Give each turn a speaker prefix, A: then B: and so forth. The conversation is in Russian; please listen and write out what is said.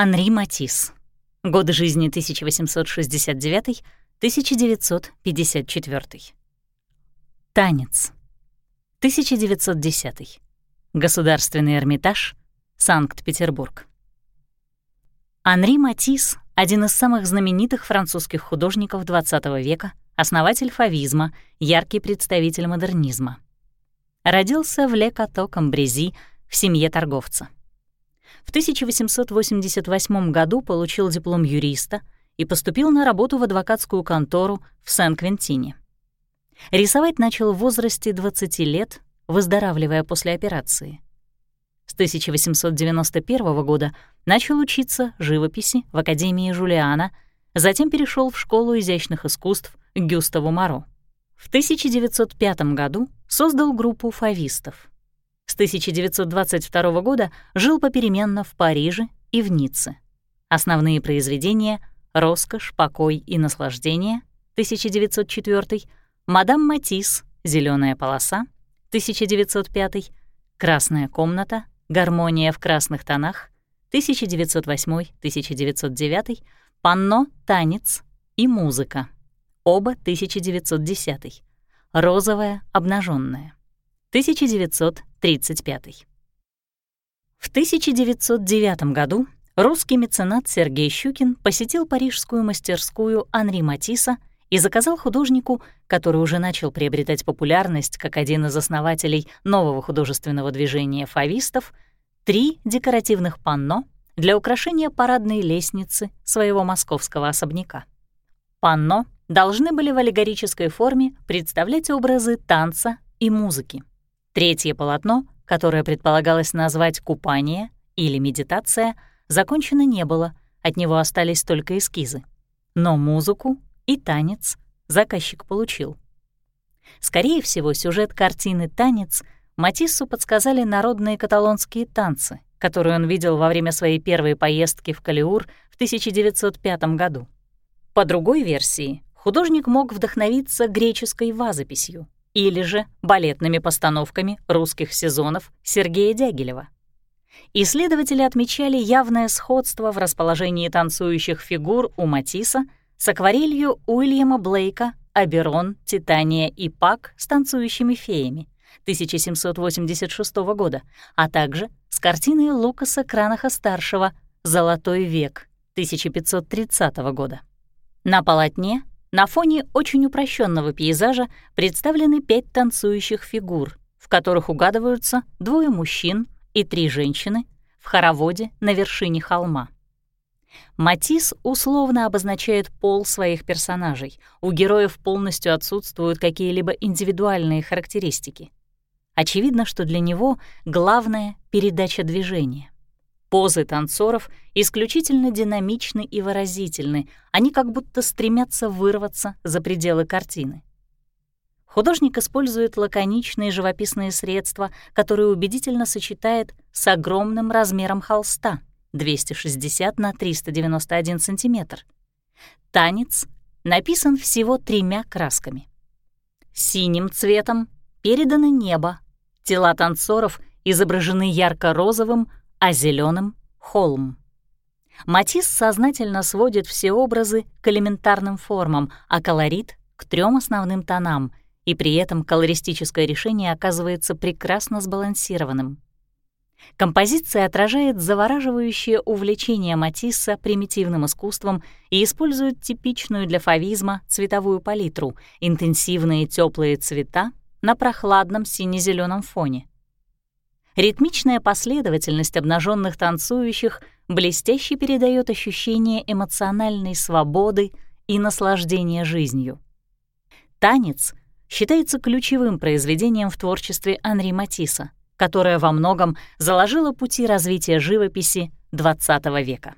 A: Анри Матисс. Годы жизни 1869-1954. Танец. 1910. Государственный Эрмитаж, Санкт-Петербург. Анри Матисс — один из самых знаменитых французских художников XX века, основатель фавизма, яркий представитель модернизма. Родился в Ле-Като-Камбрези в семье торговца. В 1888 году получил диплом юриста и поступил на работу в адвокатскую контору в Сен-Квентине. Рисовать начал в возрасте 20 лет, выздоравливая после операции. С 1891 года начал учиться живописи в Академии Жулиана, затем перешел в Школу изящных искусств Гюставу Моро. В 1905 году создал группу фавистов. С 1922 года жил попеременно в Париже и в Ницце. Основные произведения «Роскошь, покой и наслаждение» 1904, «Мадам Матисс. Зеленая полоса» 1905, «Красная комната. Гармония в красных тонах» 1908-1909, «Панно. Танец» и «Музыка» оба 1910, «Розовая. обнаженная 1935. В 1909 году русский меценат Сергей Щукин посетил парижскую мастерскую Анри Матисса и заказал художнику, который уже начал приобретать популярность как один из основателей нового художественного движения фавистов, три декоративных панно для украшения парадной лестницы своего московского особняка. Панно должны были в аллегорической форме представлять образы танца и музыки. Третье полотно, которое предполагалось назвать «Купание» или «Медитация», закончено не было, от него остались только эскизы. Но музыку и танец заказчик получил. Скорее всего, сюжет картины «Танец» Матиссу подсказали народные каталонские танцы, которые он видел во время своей первой поездки в Калиур в 1905 году. По другой версии, художник мог вдохновиться греческой вазописью, или же балетными постановками русских сезонов Сергея Дягилева. Исследователи отмечали явное сходство в расположении танцующих фигур у Матисса с акварелью Уильяма Блейка «Аберон, Титания и Пак с танцующими феями» 1786 года, а также с картиной Лукаса Кранаха-старшего «Золотой век» 1530 года. На полотне на фоне очень упрощенного пейзажа представлены пять танцующих фигур, в которых угадываются двое мужчин и три женщины в хороводе на вершине холма. Матис условно обозначает пол своих персонажей. У героев полностью отсутствуют какие-либо индивидуальные характеристики. Очевидно, что для него главное — передача движения. Позы танцоров исключительно динамичны и выразительны, они как будто стремятся вырваться за пределы картины. Художник использует лаконичные живописные средства, которые убедительно сочетает с огромным размером холста — 260 на 391 сантиметр. Танец написан всего тремя красками. Синим цветом передано небо, тела танцоров изображены ярко-розовым, а зеленым — холм. Матисс сознательно сводит все образы к элементарным формам, а колорит — к трем основным тонам, и при этом колористическое решение оказывается прекрасно сбалансированным. Композиция отражает завораживающее увлечение Матисса примитивным искусством и использует типичную для фавизма цветовую палитру — интенсивные теплые цвета на прохладном сине зеленом фоне. Ритмичная последовательность обнаженных танцующих блестяще передает ощущение эмоциональной свободы и наслаждения жизнью. Танец считается ключевым произведением в творчестве Анри Матисса, которое во многом заложило пути развития живописи XX века.